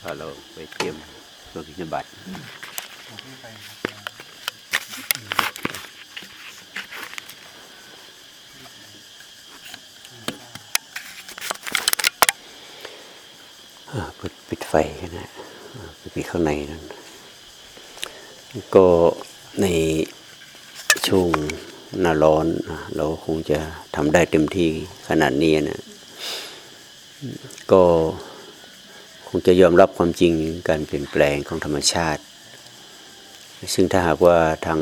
พาเราไปเตรียมตัวกิจบัตรปิดปิดไฟกันนะอ่าไปปิดข้างในนั้น ก็ในช่วงหน้าร้อน เราคงจะทำได้เต็มที่ขนาดนี้นะ ก็ คงจะยอมรับความจริงการเปลี่ยนแปลงของธรรมชาติ ซึ่งถ้าหากว่าทาง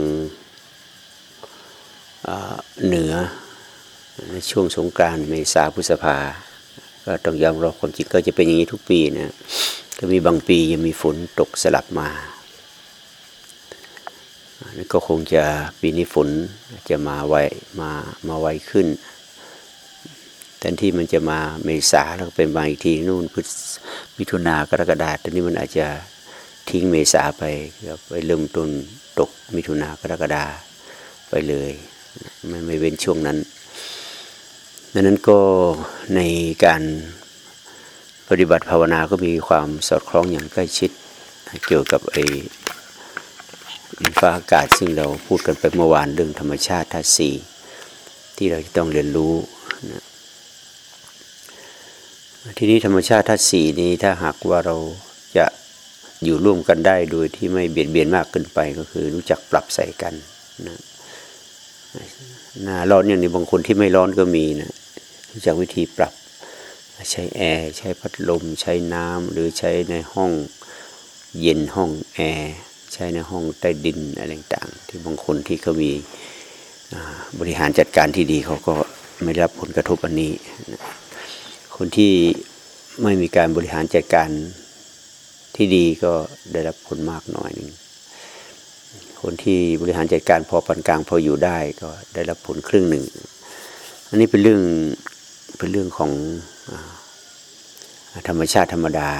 เหนือในช่วงสงกรานต์เมษาพฤษภา ก็ต้องยอมรับความจริงก็จะเป็นอย่างนี้ทุกปีนะก็มีบางปียังมีฝนตกสลับมานนี้ก็คงจะปีนี้ฝนจะมาไวมามาไวขึ้น แทนที่มันจะมาเมษาแล้วเป็นมาอีกทีนู่นพฤศมิถุนากรกฎาคมตอนนี้มันอาจจะทิ้งเมษาไปไปเริ่มต้นตกมิถุนากรกฎาไปเลยไม่ไม่เว้นช่วงนั้นดังนั้นก็ในการปฏิบัติภาวนาก็มีความสอดคล้องอย่างใกล้ชิด เกี่ยวกับไอ้ดินฟ้าอากาศซึ่งเราพูดกันไปเมื่อวานเรื่องธรรมชาติธาตุสี่ที่เราจะต้องเรียนรู้นะ ทีนี้ธรรมชาติธาตุสี่นี้ถ้าหากว่าเราจะอยู่ร่วมกันได้โดยที่ไม่เบียดเบียนมากเกินไปก็คือ รู้จักปรับใส่กันนะหน้าร้อนอย่างนี้บางคนที่ไม่ร้อนก็มีนะรู้จักวิธีปรับใช้แอร์ใช้พัดลม ใช้น้ำหรือใช้ในห้องเย็นห้องแอร์ใช้ในห้องใต้ดินอะไรต่างๆที่บางคนที่เขามีบริหารจัดการที่ดีเขาก็ไม่รับผลกระทบอันนี้นะ คนที่ไม่มีการบริหารจัดการที่ดีก็ได้รับผลมากน่อยหนึ่งคนที่บริหารจัดการพอปานกลางพออยู่ได้ก็ได้รับผลครึ่งหนึ่ง อันนี้เป็นเรื่องเป็นเรื่องของอธรรมชาติธรรมดา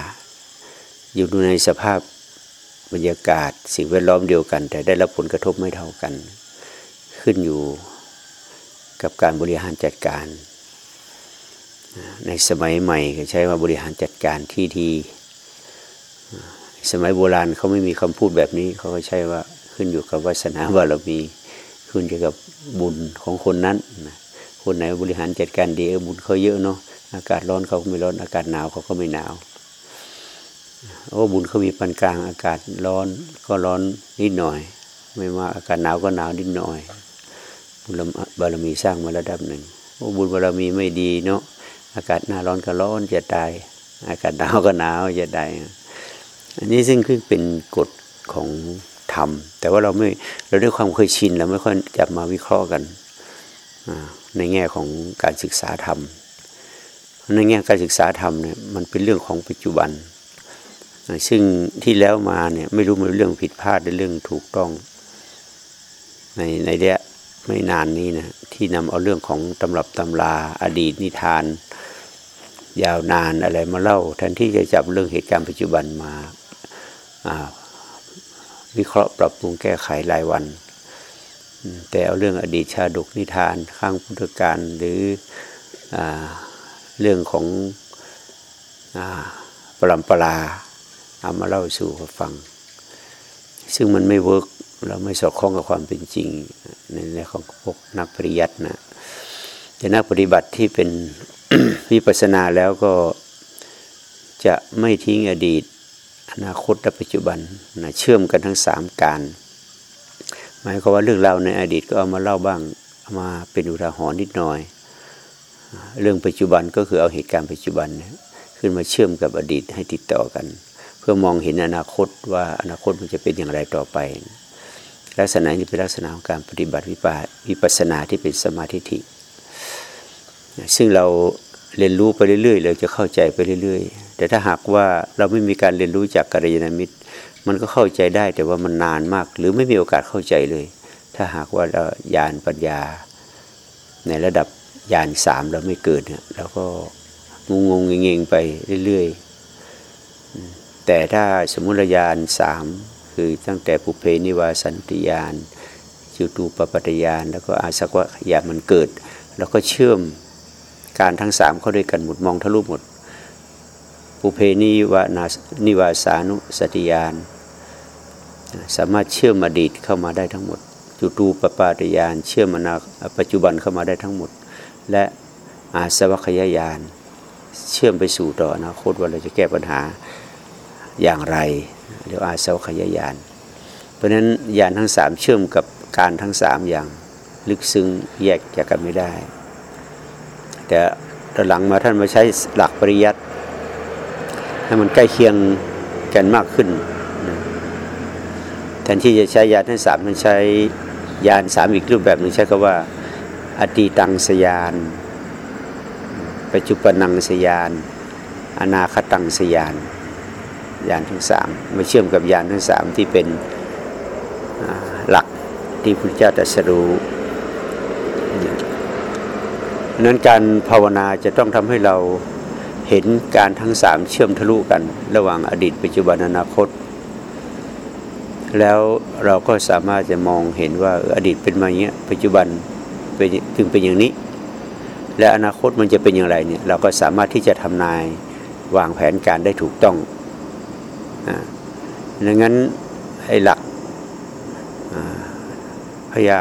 อยู่ในสภาพบรรยากาศสิ่งแวดล้อมเดียวกัน แต่ได้รับผลกระทบไม่เท่ากัน ขึ้นอยู่กับการบริหารจัดการ ในสมัยใหม่ก็ใช้ว่าบริหารจัดการที่ดีสมัยโบราณเขาไม่มีคำพูดแบบนี้เขาก็ใช้ว่าขึ้นอยู่กับวาสนาบารมีขึ้นอยู่กับบุญของคนนั้นคนไหนบริหารจัดการดีเออบุญเขาเยอะเนาะอากาศร้อนเขาก็ไม่ร้อนอากาศหนาวเขาก็ไม่หนาวโอ้บุญเขามีปานกลาง อากาศร้อนก็ร้อนนิดหน่อย ไม่มาอากาศหนาวก็หนาวนิดหน่อยบุญบารมีสร้างมาระดับหนึ่งโอ้บุญบารมีไม่ดีเนาะ อากาศหน้าร้อนก็ร้อนจะตาย อากาศหนาวก็หนาวจะตายอันนี้ซึ่งคือเป็นกฎของธรรม แต่ว่าเราไม่เราด้วยความเคยชินเราไม่ค่อยจะมาวิเคราะห์กันในแง่ของการศึกษาธรรมในแง่การศึกษาธรรมเนี่ยมันเป็นเรื่องของปัจจุบัน ซึ่งที่แล้วมาเนี่ยไม่รู้มันเรื่องผิดพลาดหรือเรื่องถูกต้อง ในในเนี้ยไม่นานนี้นะที่นำเอาเรื่องของตำรับตำราอดีตนิทาน ยาวนานอะไรมาเล่าแทนที่จะจับเรื่องเหตุการณ์ปัจจุบันมาวิเคราะห์ปรับปรุงแก้ไขรายวัน แต่เอาเรื่องอดีตชาดกนิทานข้างพุทธการหรืออเรื่องของอปรำปราเอามาเล่าสู่ฟัง ซึ่งมันไม่เวิร์กเราไม่สอดคล้องกับความเป็นจริงในเรื่องของพวกนักปริยัตินะแต่นักปฏิบัติที่เป็น วิปัสสนาแล้วก็จะไม่ทิ้งอดีต อนาคตและปัจจุบันนะเชื่อมกันทั้งสามการ หมายความว่าเรื่องราวในอดีตก็เอามาเล่าบ้างเอามาเป็นอุทาหรณ์นิดหน่อย เรื่องปัจจุบันก็คือเอาเหตุการณ์ปัจจุบันขึ้นมาเชื่อมกับอดีตให้ติดต่อกัน เพื่อมองเห็นอนาคตว่าอนาคตมันจะเป็นอย่างไรต่อไป ลักษณะนี้เป็นลักษณะของการปฏิบัติวิปัวิปัสสนาที่เป็นสมาธิิ ซึ่งเราเรียนรู้ไปเรื่อยๆเราจะเข้าใจไปเรื่อยๆ แต่ถ้าหากว่าเราไม่มีการเรียนรู้จากกัลยาณมิตร มันก็เข้าใจได้แต่ว่ามันนานมาก หรือไม่มีโอกาสเข้าใจเลย ถ้าหากว่าเราญาณปัญญา ในระดับญาณสามเราไม่เกิดเนี่ยเราก็งงงเงงๆไปเรื่อยๆ แต่ถ้าสมมุติญาณสามคือตั้งแต่ปุเพนิวาสันติยานจุตูปปัตยานแล้วก็อาสวะญาณมันเกิด แล้วก็เชื่อม การทั้งสามเข้าด้วยกันหมดมองทะลุหมดปุเพนิวานานิวาสานุสติยาน สามารถเชื่อมอดีตเข้ามาได้ทั้งหมด จุตูปปาตยาน เชื่อมอนาปัจจุบันเข้ามาได้ทั้งหมด และอาสวัคยายาน เชื่อมไปสู่ต่ออนาคตว่าเราจะแก้ปัญหาอย่างไรเรียกอาสวัคยายาน เพราะฉะนั้นยานทั้งสามเชื่อมกับการทั้งสามอย่างลึกซึ้งแยกจากกันไม่ได้ แต่หลังมาท่านมาใช้หลักปริยัติให้มันใกล้เคียงกันมากขึ้นแทนที่จะใช้ยานทั้งสามมันใช้ยานสามอีกรูปแบบหนึ่งใช้คำว่าอดีตังสยานปัจจุบันังสยาน อนาคตังสยานยานทั้งสามมาเชื่อมกับยานทั้งสามที่เป็นหลักที่พระเจ้าตรัสรู้ นั้นการภาวนาจะต้องทำให้เราเห็นการทั้งสามเชื่อมทะลุกัน ระหว่างอดีต ปัจจุบันอนาคต แล้วเราก็สามารถจะมองเห็นว่าอดีตเป็นมาอย่างนี้ยปัจจุบันเป็นถึงเป็นอย่างนี้ และอนาคตมันจะเป็นอย่างไรเนี่ยเราก็สามารถที่จะทำนาย วางแผนการได้ถูกต้องดังนั้นไอ้หลักพยา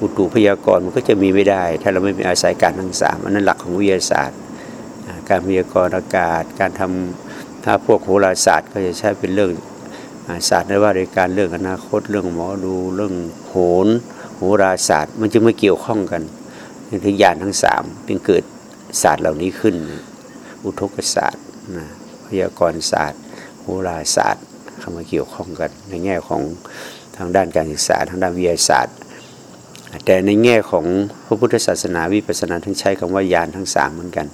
อุตุพยากรณ์มันก็จะมีไม่ได้ ถ้าเราไม่มีอาศัยการทั้งสามอันนั้นหลักของวิทยาศาสตร์ การพยากรณ์อากาศ การทำถ้าพวกโหราศาสตร์ก็จะใช้เป็นเรื่องศาสตร์ในว่าในการเรื่องอนาคตเรื่องหมอดูเรื่องโหนโหราศาสตร์ มันจึงไม่เกี่ยวข้องกันถึงยานทั้งสามจึงเกิดศาสตร์เหล่านี้ขึ้น อุทกศาสตร์พยากรณ์ศาสตร์โหราศาสตร์เข้ามาเกี่ยวข้องกันในแง่ของทางด้านการศึกษาทางด้านวิทยาศาสตร์ แต่ในแง่ของพระพุทธศาสนาวิปัสสนาท่านใช้คำว่ายานทั้งสามเหมือนกัน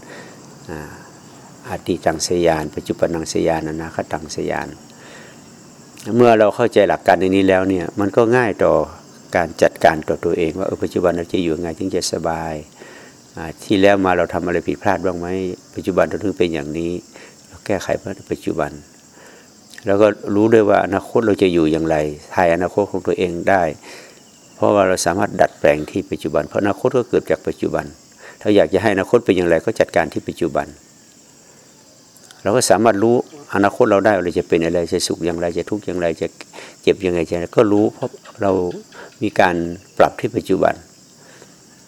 อาติตังสยาน ปัจจุบันังสยานอนาคตังสยาน เมื่อเราเข้าใจหลักการในนี้แล้วเนี่ยมันก็ง่ายต่อการจัดการต่อตัวเองว่าเออปัจจุบันเราจะอยู่ยังไงถึงจะสบาย ที่แล้วมาเราทำอะไรผิดพลาดบ้างไหมปัจจุบันเราถึงเป็นอย่างนี้ เราแก้ไขเพื่อปัจจุบัน แล้วก็รู้ด้วยว่าอนาคตเราจะอยู่อย่างไรทายอนาคตของตัวเองได้ เพราะว่าเราสามารถดัดแปลงที่ปัจจุบัน เพราะอนาคตก็เกิดจากปัจจุบัน ถ้าอยากจะให้อนาคตเป็นอย่างไรก็จัดการที่ปัจจุบัน เราก็สามารถรู้อนาคตเราได้เราจะเป็นอะไรจะสุขอย่างไรจะทุกข์อย่างไรจะเจ็บยังไงจะก็รู้เพราะเรามีการปรับที่ปัจจุบัน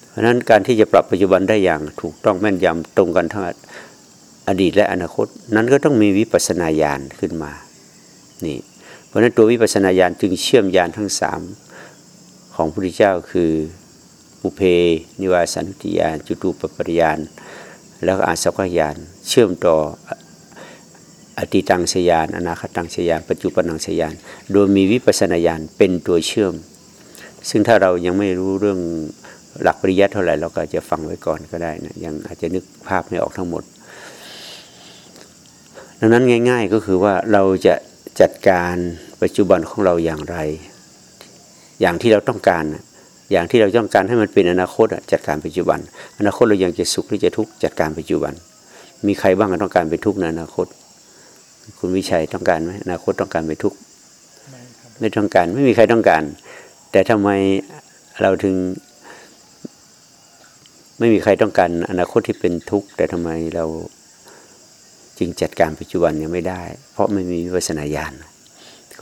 เพราะฉะนั้นการที่จะปรับปัจจุบันได้อย่างถูกต้องแม่นยำตรงกันทั้งอดีตและอนาคต นั้นก็ต้องมีวิปัสสนาญาณขึ้นมานี่เพราะนั้นตัววิปัสสนาญาณจึงเชื่อมญาณทั้งสาม ของพระพุทธเจ้าคืออุเพนิวาสันติญาณจุตูปปริยานแล้วก็อาสวัคญาณเชื่อมต่ออติตังสยาน อนาคตังสยาน ปัจจุบันังสยาน โดยมีวิปัสนาญาณเป็นตัวเชื่อม ซึ่งถ้าเรายังไม่รู้เรื่องหลักปริยัติเท่าไหร่เราก็จะฟังไว้ก่อนก็ได้นะยังอาจจะนึกภาพไม่ออกทั้งหมด ดังนั้นง่าย ๆก็คือว่าเราจะจัดการปัจจุบันของเราอย่างไร อย่างที่เราต้องการ อย่างที่เราต้องการให้มันเป็นอนาคตจัดการปัจจุบัน อนาคตเรายังจะสุขหรือจะทุกข์จัดการปัจจุบัน มีใครบ้างต้องการเป็นทุกข์ในอนาคต คุณวิชัยต้องการไหมอนาคตต้องการเป็นทุกข์ไม่ต้องการไม่มีใครต้องการ แต่ทำไมเราถึง ไม่มีใครต้องการอนาคตที่เป็นทุกข์แต่ทำไมเราจึงจัดการปัจจุบันยังไม่ได้ เพราะไม่มีวิปัสนาญาณ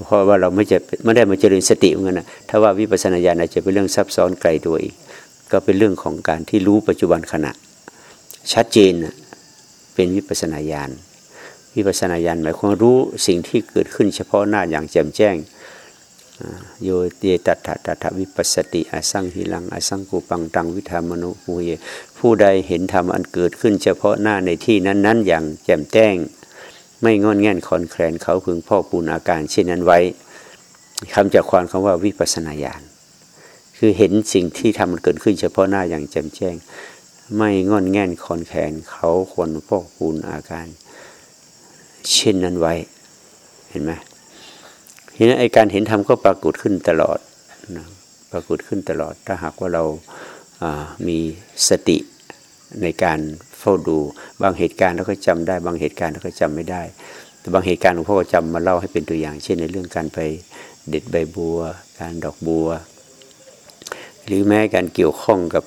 เพราะว่าเราไม่จะไม่ได้มาเจริญสติเหมือนกันนะถ้าว่าวิปัสสนาญาณอาจจะเป็นเรื่องซับซ้อนไกลตัวอีก ก็เป็นเรื่องของการที่รู้ปัจจุบันขณะ ชัดเจนเป็นวิปัสสนาญาณวิปัสสนาญาณหมายความรู้สิ่งที่เกิดขึ้นเฉพาะหน้าอย่างแจ่มแจ้งโยเตตัถตัถวิปัสสติอสังหิลังอสังกูปังตังวิธามนุภูเยผู้ใดเห็นธรรมอันเกิดขึ้นเฉพาะหน้าในที่นั้น ๆ อย่างแจ่มแจ้ง ไม่งอนแง่นคอนแคลนเขาพึงพ่อปูนอาการเช่นนั้นไว้คำจากความคำว่าวิปัสนาญาณคือเห็นสิ่งที่ทำมันเกิดขึ้น เฉพาะหน้าอย่างแจ่มแจ้ง ไม่งอนแง่นคอนแคลนเขาควรพ่อปูนอาการ เช่นนั้นไว้ เห็นไหมทีนั้นไอการเห็นธรรมก็ปรากฏขึ้นตลอดนะปรากฏขึ้นตลอดถ้าหากว่าเรามีสติในการ เฝ้าดู บางเหตุการณ์เราก็จำได้ บางเหตุการณ์เราก็จำไม่ได้ แต่บางเหตุการณ์หลวงพ่อก็จำมาเล่าให้เป็นตัวอย่าง เช่นในเรื่องการไปเด็ดใบบัว การดอกบัว หรือแม้การเกี่ยวข้องกับ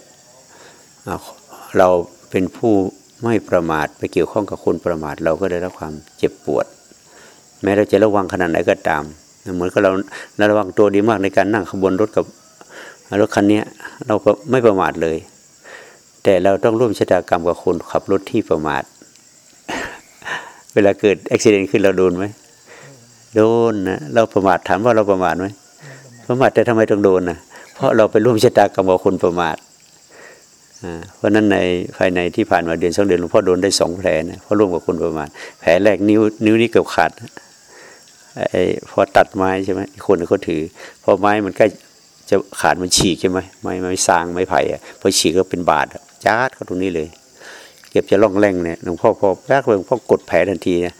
เราเป็นผู้ไม่ประมาทไปเกี่ยวข้องกับคนประมาท เราก็ได้รับความเจ็บปวด แม้เราจะระวังขนาดไหนก็ตามเหมือนกับเราระวังตัวดีมากในการนั่งขบวนรถกับรถคันนี้เราไม่ประมาทเลย แต่เราต้องร่วมชะตากรรมกับคนขับรถที่ประมาท เวลาเกิดอุบิเหตุขึ้นเราโดนไหมโดนนะเราประมาทถามว่าเราประมาทไหมประมาทแต่ทำไมต้องโดนนะเพราะเราไปร่วมชะตากรรมกับคนประมาทเพราะนั้นในภายในที่ผ่านมาเดือนสองเดือนหลวงพ่อโดนได้สองแผลนะเพราะร่วมกับคนประมาทแผลแรกนิ้วนิ้วนี้เกือบขาดไอ้พอตัดไม้ใช่ไหมคนเขาถือ พอไม้มันใกล้จะขาดมันฉีกใช่ไหมไม้ไม้สร้างไม้ไผ่อะพอฉีกก็เป็นบาด จ้าดเข้าตรงนี้เลย เก็บจะล่องแรงเนี่ยหลวงพ่อพอแรกเลยหลวงพ่อกดแผลทันทีนะ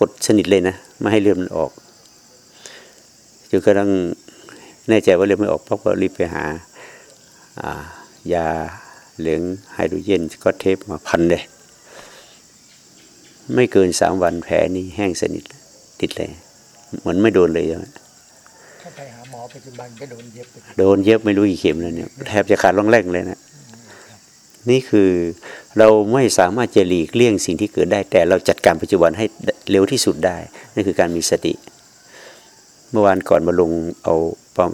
กดสนิทเลยนะไม่ให้เลือดมันออกจนกระทั่งแน่ใจว่าเลือดไม่ออกพ่อก็รีบไปหายาเหลืองไฮโดรเจนก็เทปมาพันเลยไม่เกินสามวันแผลนี่แห้งสนิทติดเลยเหมือนไม่โดนเลยใช่ไหมถ้าไปหาหมอปัจจุบันก็โดนเย็บไปโดนเย็บไม่รู้กี่เข็มแล้วเนี่ยแทบจะขาดร่องแรงเลยนะ นี่คือเราไม่สามารถจะหลีกเลี่ยงสิ่งที่เกิดได้ แต่เราจัดการปัจจุบันให้เร็วที่สุดได้นั่นคือการมีสติ เมื่อวานก่อนมาลงเอา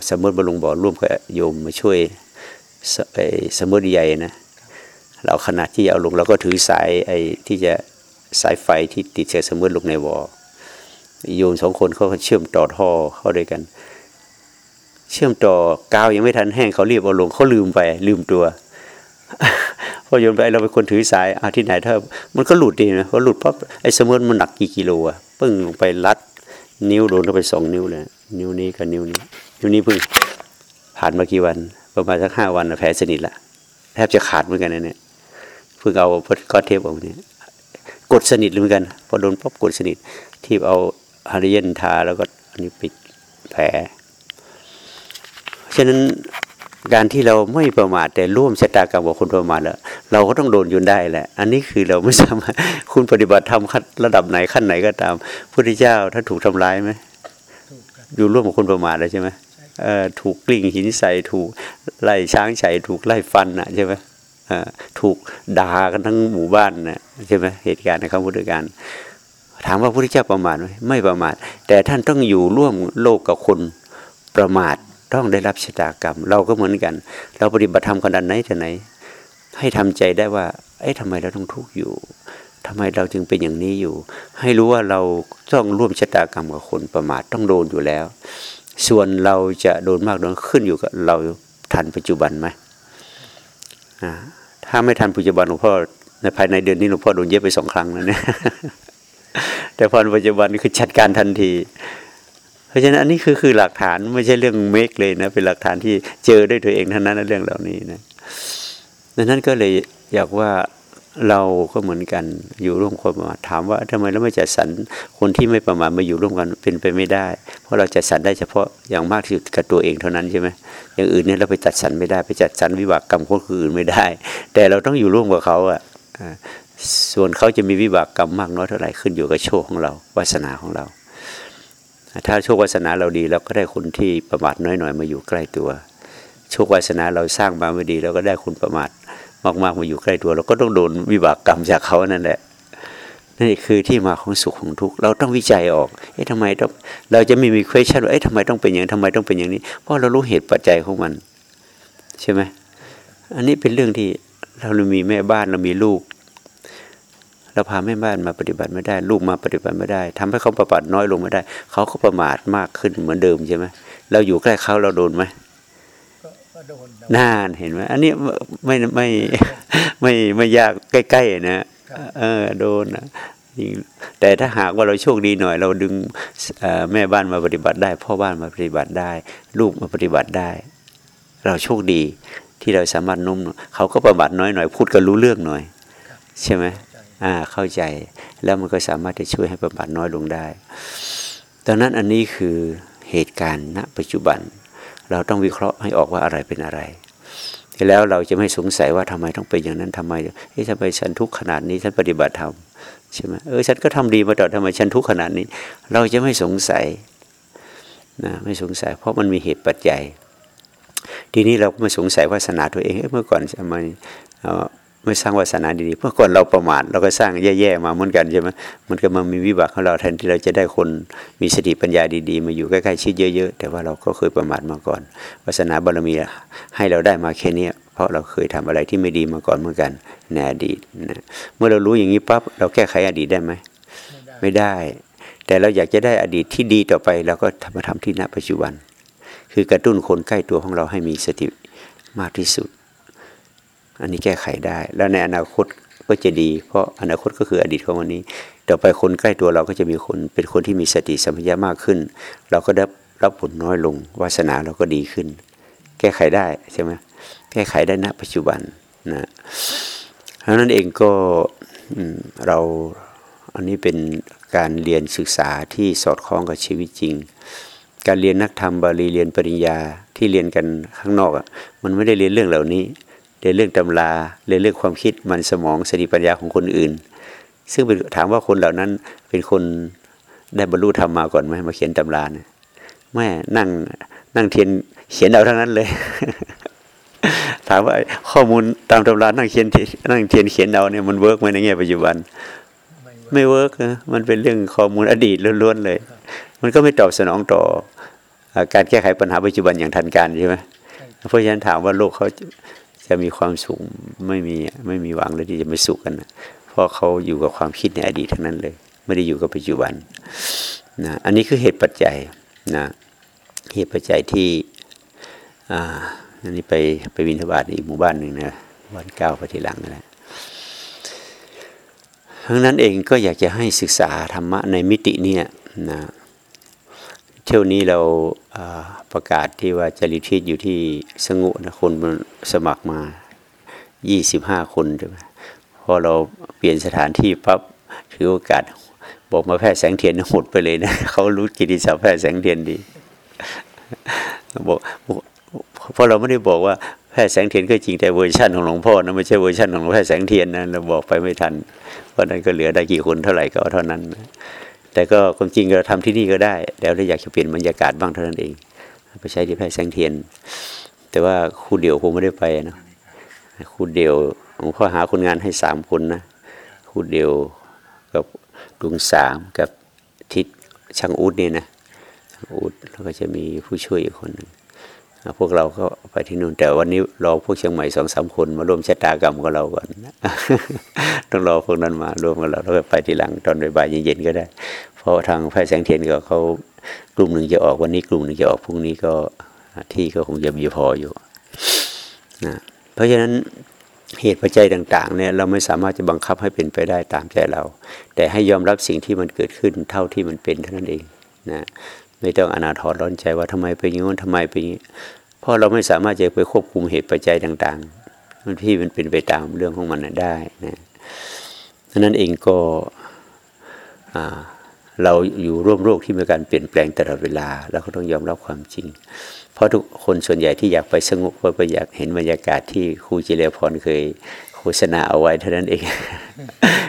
สมมติมาลงบ่อร่วมกับโยมมาช่วยสไอ้สมมติใหญ่นะเราขนาดที่เอาลงเราก็ถือสายไอ้ที่จะสายไฟที่ติดเชื้อสมมติลงในบ่อโยมสองคนเขาเชื่อมต่อท่อเข้าด้วยกัน เชื่อมต่อกาวยังไม่ทันแห้งเขารีบเอาลงเขาลืมไปลืมตัว พอโยนไปเราเป็นคนถือสายอาที่ไหนถ้ามันก็หลุดดีนะพอหลุดปั๊บไอ้สมมติมันหนักกี่กิโลอะปึ้งลงไปรัด นิ้วโดนเข้าไปสองนิ้วเลยนิ้วนี้กับนิ้วนี้ นิ้วนี้เพิ่งผ่านมากี่วัน ประมาณสักห้าวันแผลสนิทละแทบจะขาดเหมือนกันนะเนี่ยเพิ่งเอาก้อนเทปออกเนี่ยกดสนิทเหมือนกันพอโดนปั๊บกดสนิท ที่เอาฮาริเยนทาแล้วก็อันนี้ปิดแผลฉะนั้น การที่เราไม่ประมาทแต่ร่วมชะตากรรมกับคนประมาทแล้ว เราก็ต้องโดนยุนได้แหละ อันนี้คือเราไม่สามารถคุณปฏิบัติธรรมขั้นระดับไหนขั้นไหนก็ตามพุทธเจ้าถ้าถูกทำร้ายไหมถูกครับอยู่ร่วมกับคนประมาทแล้วใช่ไหมถูกกลิ้งหินใส่ถูกไล่ช้างใส่ถูกไล่ฟันนะใช่ไหมถูกด่ากันทั้งหมู่บ้านนะใช่ไหมเหตุการณ์ในครั้งพุทธกาลถามว่าพระพุทธเจ้าประมาทไหมไม่ประมาท แต่ท่านต้องอยู่ร่วมโลกกับคนประมาท ต้องได้รับชะตากรรม เราก็เหมือนกัน เราปฏิบัติธรรมขนาดไหนแต่ไหน ให้ทำใจได้ว่า เอ้ยทำไมเราต้องทุกข์อยู่ทำไมเราจึงเป็นอย่างนี้อยู่ ให้รู้ว่าเราต้องร่วมชะตากรรมกับคนประมาทต้องโดนอยู่แล้ว ส่วนเราจะโดนมากโดนขึ้นอยู่กับเราทันปัจจุบันไหมถ้าไม่ทันปัจจุบันหลวงพ่อในภายในเดือนนี้หลวงพ่อโดนเย็บไปสองครั้งแล้วเนี่ยแต่พอปัจจุบันนี่คือจัดการทันที เพราะฉะนั้นอันนี้คือคือหลักฐานไม่ใช่เรื่องเมคเลยนะเป็นหลักฐานที่เจอด้วยตัวเองเท่านั้นเรื่องเหล่านี้นะดังนั้นก็เลยอยากว่าเราก็เหมือนกันอยู่ร่วมคนประมาทถามว่าทำไมเราไม่จัดสรรคนที่ไม่ประมาทมาอยู่ร่วมกันเป็นไปไม่ได้ เพราะเราจัดสรรได้เฉพาะอย่างมากที่สุดกับตัวเองเท่านั้นใช่ไหมอย่างอื่นเนี่ยเราไปจัดสรรไม่ได้ ไปจัดสรรวิบากกรรมคนอื่นไม่ได้ แต่เราต้องอยู่ร่วมกับเขาอะอ่าส่วนเขาจะมีวิบากกรรมมากน้อยเท่าไหร่ขึ้นอยู่กับโชคของเราวาสนาของเรา ถ้าโชควาสนาเราดีเราก็ได้คนที่ประมาทน้อยหน่อยมาอยู่ใกล้ตัว โชควาสนาเราสร้างมาไม่ดีเราก็ได้คนประมาทมากๆมาอยู่ใกล้ตัว เราก็ต้องโดนวิบากกรรมจากเขานั่นแหละนี่คือที่มาของสุขของทุกข์เราต้องวิจัยออก เอ๊ะทำไมต้องเราจะไม่มี question ว่าเอ๊ะทำไมต้องเป็นอย่างนี้ทำไมต้องเป็นอย่างนี้ เพราะเรารู้เหตุปัจจัยของมัน ใช่ไหมอันนี้เป็นเรื่องที่เรามีแม่บ้านเรามีลูก เราพาแม่บ้านมาปฏิบัติไม่ได้ ลูกมาปฏิบัติไม่ได้ทำให้เขาประมาทน้อยลงไม่ได้ เขาก็ประมาทมากขึ้นเหมือนเดิมใช่ไหมเราอยู่ใกล้เขาเราโดนไหมก็ก็โดนแต่น่านเห็นไหมอันนี้ไม่ไม่ไม่ไม่ยากใกล้ๆนะเออโดนนะจริงแต่ถ้าหากว่าเราโชคดีหน่อย เราดึงเอ่อแม่บ้านมาปฏิบัติได้ พ่อบ้านมาปฏิบัติได้ ลูกมาปฏิบัติได้ เราโชคดีที่เราสามารถนุ่มเขาก็ประมาทน้อยหน่อยพูดกันรู้เรื่องหน่อย ใช่ไหมใจ อ่าเข้าใจ แล้วมันก็สามารถจะช่วยให้ประมาทน้อยลงได้ดังนั้นอันนี้คือเหตุการณ์ณปัจจุบัน เราต้องวิเคราะห์ให้ออกว่าอะไรเป็นอะไรแล้วเราจะไม่สงสัยว่าทำไมต้องเป็นอย่างนั้นทำไมเฮ้ยทำไมฉันทุกข์ขนาดนี้ฉันปฏิบัติธรรมใช่ไหมเออฉันก็ทำดีมาตลอดทำไมฉันทุกข์ขนาดนี้ เราจะไม่สงสัยนะไม่สงสัย เพราะมันมีเหตุปัจจัย ทีนี้เราก็มาสงสัยวาสนาตัวเองเมื่อก่อนทำไม ไม่สร้างวาสนาดีๆเมื่อก่อนเราประมาทเราก็สร้างแย่ๆมาเหมือนกันใช่ไหมมันก็มามีวิบากของเราแทนที่เราจะได้คนมีสติปัญญาดีๆ มาอยู่ใกล้ๆชิดเยอะ ๆ แต่ว่าเราก็เคยประมาทมาก่อน วาสนาบารมีให้เราได้มาแค่เนี้ยเพราะเราเคยทำอะไรที่ไม่ดีมาก่อนเหมือนกันในอดีตนะเมื่อเรารู้อย่างนี้ปั๊บเราแก้ไขอดีตได้ไหมไม่ได้ไม่ได้แต่เราอยากจะได้อดีตที่ดีต่อไปเราก็ทำมาทำที่ณปัจจุบัน คือกระตุ้นคนใกล้ตัวของเราให้มีสติมากที่สุด อันนี้แก้ไขได้ แล้วในอนาคตก็จะดี เพราะอนาคตก็คืออดีตของวันนี้ต่อไปคนใกล้ตัวเราก็จะมีคนเป็นคนที่มีสติสัมปชัญญะมากขึ้น เราก็ได้รับผลน้อยลงวาสนาเราก็ดีขึ้น แก้ไขได้ใช่ไหมแก้ไขได้ณปัจจุบันนะเพราะนั้นเองก็เราอันนี้เป็นการเรียนศึกษาที่สอดคล้องกับชีวิตจริง การเรียนนักธรรมบาลีเรียนปริญญาที่เรียนกันข้างนอกอะมันไม่ได้เรียนเรื่องเหล่านี้ เรียนเรื่องตำราเรียนเรื่องความคิดมันสมองสติปัญญาของคนอื่น ซึ่งเป็นถามว่าคนเหล่านั้นเป็นคนได้บรรลุธรรมมาก่อนไหมมาเขียนตำราเนี่ยไม่นั่งนั่งเทียนเขียนเอาทั้งนั้นเลย ถามว่าข้อมูลตามตำรานั่งเขียนนั่งเทียนเขียนเอาเนี่ยมัน work ไหมในแง่ปัจจุบัน ไม่ work นะมันเป็นเรื่องข้อมูลอดีตล้วนๆเลย มันก็ไม่ตอบสนองต่อเอ่อการแก้ไขปัญหาปัจจุบันอย่างทันการใช่ไหมเพราะฉะนั้นถามว่าโลกเขา จะมีความสุขไม่มีไม่มีหวังเลยที่จะไม่สุขกันนะเพราะเขาอยู่กับความคิดในอดีตทั้งนั้นเลย ไม่ได้อยู่กับปัจจุบันนะอันนี้คือเหตุปัจจัยนะเหตุปัจจัยที่อ่าอันนี้ไปไปวินทบาทอีกหมู่บ้านหนึ่งนะวันเก้าไปทีหลังนั่นแหละทั้งนั้นเองก็อยากจะให้ศึกษาธรรมะในมิติเนี้นะ เที่ยวนี้เราประกาศที่ว่าจะรีทรีตอยู่ที่สงุนะคนสมัครมา 25 คนใช่ไหมพอเราเปลี่ยนสถานที่ปั๊บถือโอกาสบอกมาแพร่แสงเทียนหมดไปเลยนะเขารู้กิตติศัพท์แพร่แสงเทียนดีบอกเพราะเราไม่ได้บอกว่าแพร่แสงเทียนก็จริงแต่เวอร์ชันของหลวงพ่อนะไม่ใช่เวอร์ชันของแพร่แสงเทียนนะเราบอกไปไม่ทันเพราะนั้นก็เหลือได้กี่คนเท่าไหร่ก็เอาเท่านั้นนะ แต่ก็ความจริงเราทำที่นี่ก็ได้ แล้วเราอยากจะเปลี่ยนบรรยากาศบ้างเท่านั้นเอง ไปใช้ที่แพร่แสงเทียน แต่ว่าคู่เดียวคงไม่ได้ไปนะคู่เดียวหลวงพ่อหาคนงานให้สามคนนะคู่เดียวกับลุงสามกับทิศช่างอุดเนี่ยนะอุดแล้วก็จะมีผู้ช่วยอีกคนหนึ่ง พวกเราก็ไปที่นู่นแต่วันนี้รอพวกเชียงใหม่สองสามคนมาร่วมชะตากรรมกับเราก่อน ต้องรอพวกนั้นมาร่วมกับเราแล้วไปทีหลังตอนบ่ายเย็นๆก็ได้ เพราะทางแพทย์แสงเทียนก็เขากลุ่มหนึ่งจะออกวันนี้กลุ่มหนึ่งจะออกพรุ่งนี้ก็ที่ก็คงจะมีพออยู่นะเพราะฉะนั้นเหตุปัจจัยต่างๆเนี่ยเราไม่สามารถจะบังคับให้เป็นไปได้ตามใจเรา แต่ให้ยอมรับสิ่งที่มันเกิดขึ้นเท่าที่มันเป็นเท่านั้นเองนะ ไม่ต้องอนาถร้อนใจว่าทำไมเป็นอย่างนู้นทำไมเป็นอย่างนี้เพราะเราไม่สามารถจะไปควบคุมเหตุปัจจัยต่างๆมันที่มันเป็นไปตามเรื่องของมันได้นะดังนั้นเองก็เราอยู่ร่วมโลกที่มีการเปลี่ยนแปลงตลอดเวลาเราก็ต้องยอมรับความจริง เพราะทุกคนส่วนใหญ่ที่อยากไปสงบเพราะไปอยากเห็นบรรยากาศที่ครูจริญพรเคยโฆษณาเอาไว้เท่านั้นเอง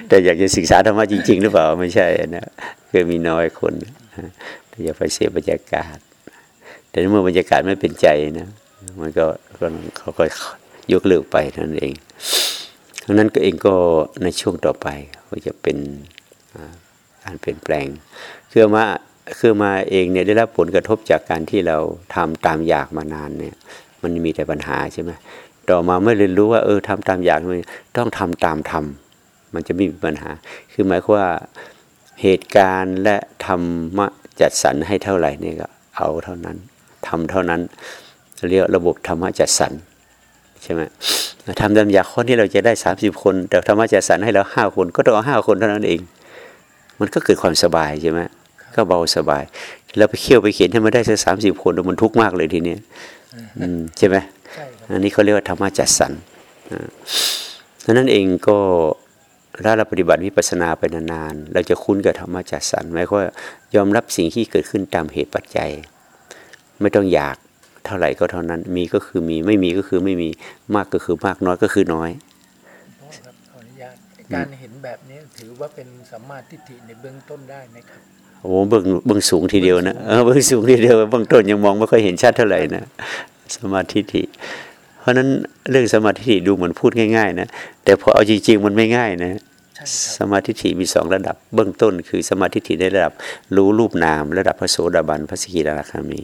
แต่อยากจะศึกษาธรรมะจริง ๆ หรือเปล่าไม่ใช่นะเคยมีน้อยคน อย่าไปเสพบรรยากาศ แต่เมื่อบรรยากาศไม่เป็นใจนะ มันก็เขาก็ยกเลิกไปนั้นเองทั้งนั้นก็เองก็ในช่วงต่อไปก็จะเป็นการเปลี่ยนแปลงคือมาคือมาเองเนี่ยได้รับผลกระทบจากการที่เราทำตามอยากมานานเนี่ย มันมีแต่ปัญหาใช่ไหมต่อมาไม่เรียนรู้ว่าเออทำตามอยากมันต้องทำตามธรรมมันจะไม่มีปัญหา คือหมายความว่าเหตุการณ์และธรรมะ จัดสรรให้เท่าไหร่เนี่ยก็เอาเท่านั้นทำเท่านั้นเรียกระบบธรรมะจัดสรรใช่ไหมทำตามอยากข้อที่เราจะได้สามสิบคน แต่ธรรมะจัดสรรให้เราห้าคนก็ต้องเอาห้าคนเท่านั้นเอง มันก็เกิดความสบายใช่ไหมก็เบาสบายแล้วไปเคี่ยวไปเขียนให้มันได้สักสามสิบคนมันทุกข์มากเลยทีเนี้ยอืมใช่ไหมใช่ครับอันนี้เขาเรียกว่าธรรมะจัดสรรอ่าดังนั้นเองก็ ถ้าเราปฏิบัติวิปัสสนาไปนานๆ เราจะคุ้นกับธรรมะจัดสรรหมายความว่ายอมรับสิ่งที่เกิดขึ้นตามเหตุปัจจัย ไม่ต้องอยากเท่าไหร่ก็เท่านั้น มีก็คือมี ไม่มีก็คือไม่มี มากก็คือมาก น้อยก็คือน้อยพ่อครับขออนุญาตการเห็นแบบนี้ถือว่าเป็นสัมมาทิฏฐิในเบื้องต้นได้ไหมครับ โอ้โหเบื้องเบื้องสูงทีเดียวนะ เออ เบื้องสูงทีเดียว เบื้องต้นยังมองไม่ค่อยเห็นชัดเท่าไหร่นะ สมาธิฏฐิ เพเพราะฉะนั้นเรื่องสมาธิดูเหมือนพูดง่ายๆนะแต่พอเอาจริง ๆ มันไม่ง่ายนะใช่ครับสมาธิฐิมีสองระดับ เบื้องต้นคือสมาธิฐิในระดับ รู้รูปนาม ระดับพระโสดาบันพระสกิทาคามี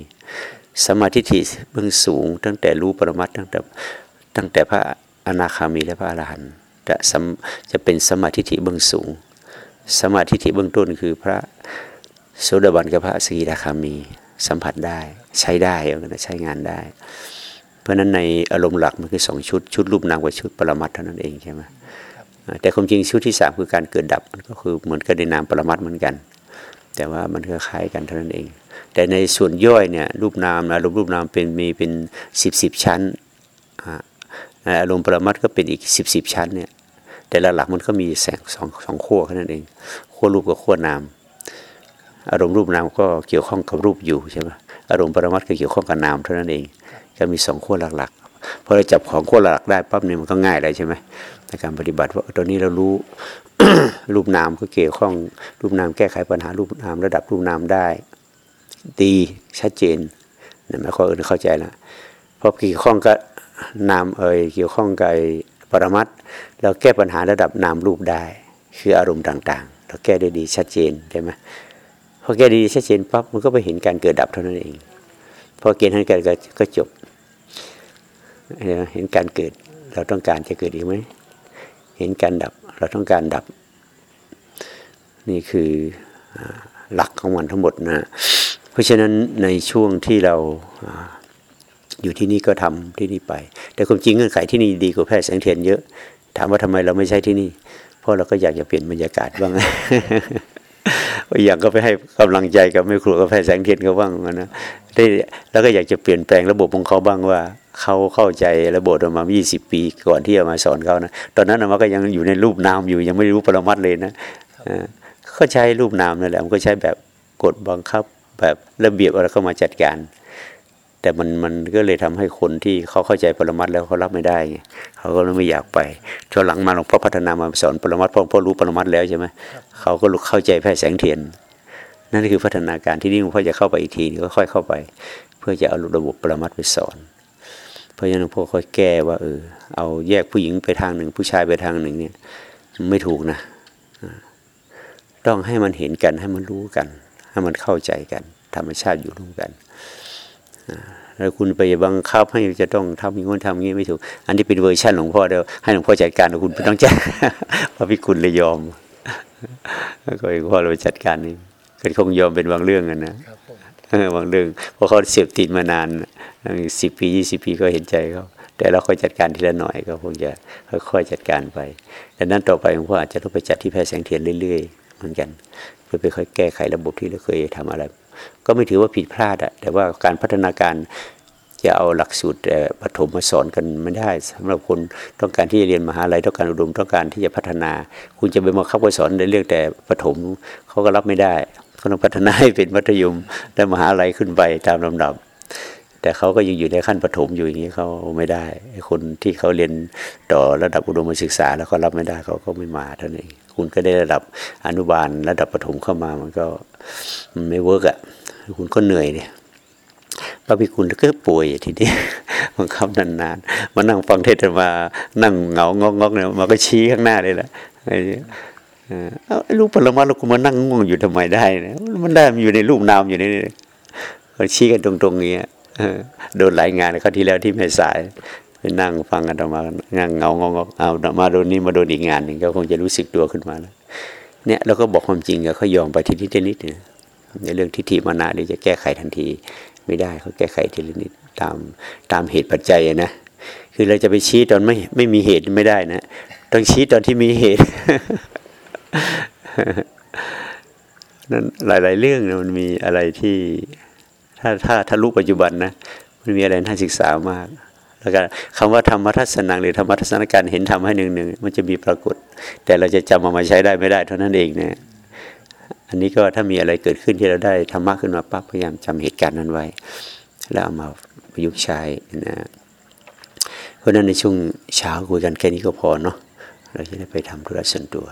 สมาธิฐิเบื้องสูง ตั้งแต่รู้ปรมัตถ์ตั้งแต่ตั้งแต่พระอนาคามีและพระอรหันต์จะสมจะเป็นสมาธิฐิเบื้องสูง สมาธิฐิเบื้องต้นคือพระโสดาบันกับพระสกิทาคามี สัมผัสได้ใช้ได้เอากันนะใช้งานได้เพ ราะฉะนั้นในอารมณ์หลักมันคือสองชุด ชุดรูปนามกับชุดปรมัตถ์เท่านั้นเองใช่ไหมอ่าแต่ความจริงชุดที่สามคือการเกิดดับมันก็คือเหมือนกับในนามปรมัตถ์เหมือนกัน แต่ว่ามันก็คล้ายกันเท่านั้นเอง แต่ในส่วนย่อยเนี่ยรูปนามอารมณ์รูปนามเป็นมีเป็นสิบสิบชั้นอ่าในอารมณ์ปรมัตถ์ก็เป็นอีกสิบสิบชั้นเนี่ยแต่ละหลักมันก็มีแสงสองสองขั้วแค่นั้นเองขั้วรูปกับขั้วนามอารมณ์รูปนามก็เกี่ยวข้องกับรูปอยู่ใช่ไหมอารมณ์ปรมัตถ์ก็เกี่ยวข้องกับนามเท่านั้นเอง ก็มีสองขั้วหลักๆพอเราจับของขั้วหลักได้ปั๊บเนี่ยมันก็ง่ายเลยใช่ไหมในการปฏิบัติว่าตอนนี้เรารู้รูปนามก็เกี่ยวข้องรูปนามแก้ไขปัญหารูปนามระดับรูปนามได้ ดีชัดเจนนะไม่ค่อยอื่นเข้าใจละพราะเกี่ยวข้องกับนามเอ่ยเกี่ยวข้องกับปรมัตถ์เราแก้ปัญหาระดับนามรูปได้ คืออารมณ์ต่างๆ เราแก้ได้ดีชัดเจนใช่ไหมพอแก้ดีชัดเจนปั๊บมันก็ไปเห็นการเกิดดับเท่านั้นเอง พอเกณฑ์ทันการก็จบ เห็นการเกิด เราต้องการจะเกิดอีกไหม เห็นการดับ เราต้องการดับ นี่คือหลักของมันทั้งหมดนะ เพราะฉะนั้นในช่วงที่เราอยู่ที่นี่ก็ทำที่นี่ไป แต่ความจริงเงื่อนไขที่นี่ดีกว่าแพทย์แสงเทียนเยอะ ถามว่าทำไมเราไม่ใช่ที่นี่ เพราะเราก็อยากจะเปลี่ยนบรรยากาศบ้าง อยากก็ไปให้กำลังใจกับแม่ครูกับแพทย์แสงเทียนเขาบ้างนะได้แล้วก็อยากจะเปลี่ยนแปลงระบบของเขาบ้างว่าเขาเข้าใจระบบมา 20 ปีก่อนที่จะมาสอนเขานะ ตอนนั้นมันก็ยังอยู่ในรูปนามอยู่ยังไม่รู้ปรมัตถ์เลยนะอ่าก็ใช้รูปนามนั่นแหละ มันก็ใช้แบบกฎบังคับ แบบระเบียบอะไรเข้ามาจัดการ แต่มันมันก็เลยทำให้คนที่เขาเข้าใจปรมัตถ์แล้วเขารับไม่ได้ไงเขาก็เลยไม่อยากไปช่วงหลังมาหลวงพ่อพัฒนามาสอนปรมัตถ์เพราะพ่อรู้ปรมัตถ์แล้วใช่ไหมเขาก็ลุกเข้าใจแพทย์แสงเทียน นั่นคือพัฒนาการที่นี่หลวงพ่อจะเข้าไปอีกทีนึงก็ค่อยเข้าไป เพื่อจะเอาระบบปรมัตถ์ไปสอน เพราะฉะนั้นหลวงพ่อค่อยแก้ว่าเออเอาแยกผู้หญิงไปทางหนึ่ง ผู้ชายไปทางหนึ่งเนี่ยมันไม่ถูกนะอ่าต้องให้มันเห็นกันให้มันรู้กัน ให้มันเข้าใจกัน ธรรมชาติอยู่ร่วมกันอ่า แล้วคุณไปบังคับให้จะต้องทำอย่างนู้นทำอย่างนี้ไม่ถูก อันนี้เป็นเวอร์ชันหลวงพ่อเดียวให้หลวงพ่อจัดการแต่คุณไม่ต้องจัดเพราะพี่คุณเลยยอมแล้วก็หลวงพ่อเราจัดการนี่ก็คงยอมเป็นบางเรื่องกันนะครับผมเออบางเรื่องเพราะเขาเสพติดมานานสิบปียี่สิบปีก็เห็นใจเขาแต่เราค่อยจัดการทีละหน่อยก็คงจะค่อยๆจัดการไปดังนั้นต่อไปหลวงพ่ออาจจะต้องไปจัดที่แพร่แสงเทียนเรื่อยๆเหมือนกัน เพื่อไปค่อยแก้ไขระบบที่เราเคยทำอะไร ก็ไม่ถือว่าผิดพลาดอะแต่ว่าการพัฒนาการจะเอาหลักสูตรปฐมมาสอนกันไม่ได้สำหรับคนต้องการที่จะเรียนมหาลัยต้องการอุดมต้องการที่จะพัฒนา คุณจะไปบังคับไปสอนในเรื่องแต่ปฐมเขาก็รับไม่ได้เขาต้องพัฒนาให้เป็นมัธยมและมหาลัยขึ้นไปตามลำดับ แต่เขาก็ยังอยู่ในขั้นปฐมอยู่อย่างนี้เขาไม่ได้คนที่เขาเรียนต่อระดับอุดมศึกษาแล้วเขารับไม่ได้เขาก็ไม่มาเท่านั้นเอง คุณก็ได้ระดับอนุบาลระดับประถมเข้ามามันก็มันไม่เวิร์กอะคุณก็เหนื่อยเนี่ยพระพิคุณก็ป่วยทีนี้บังคับนานๆมานั่งฟังเทศน์มานั่งเหงางอกงอกๆเนี่ยมาก็ชี้ข้างหน้าเลยแหละไอ้เนี่ยเออเอาไอ้รูปปรมัตถ์แล้วกูมานั่งง่วงอยู่ทำไมได้เนี่ยมันได้มันอยู่ในรูปนามอยู่ในนี้ชี้กันตรงๆอย่างเงี้ยโดนหลายงานเขาที่แล้วที่แม่สาย นั่งฟังกันออกมานั่งเงางงเอามาโดนนี้มาโดนอีกงานหนึ่งก็คงจะรู้สึกตัวขึ้นมาแล้วเนี่ยเราก็บอกความจริงกับเขายอมไปทีนิดทีนิดเนี่ยในเรื่องทิฏฐิมานะเดี๋ยวจะแก้ไขทันทีไม่ได้เขาแก้ไขทีละนิดตามตามเหตุปัจจัยนะคือเราจะไปชี้ตอนไม่ไม่มีเหตุไม่ได้นะต้องชี้ตอนที่มีเหตุนั้นหลาย ๆ เรื่องมันมีอะไรที่ถ้าถ้าถ้ารู้ปัจจุบันนะมันมีอะไรน่าศึกษามาก แล้วก็คำว่าธรรมทัศนังหรือธรรมทัศนการเห็นธรรมให้หนึ่งหนึ่งมันจะมีปรากฏ แต่เราจะจำเอามาใช้ได้ไม่ได้เท่านั้นเองนะอันนี้ก็ถ้ามีอะไรเกิดขึ้นที่เราได้ธรรมะขึ้นมาปั๊บพยายามจำเหตุการณ์นั้นไว้ แล้วเอามาประยุกต์ใช้นะเพราะฉะนั้นในช่วงเช้าคุยกันแค่นี้ก็พอเนาะเราจะได้ไปทำธุระส่วนตัว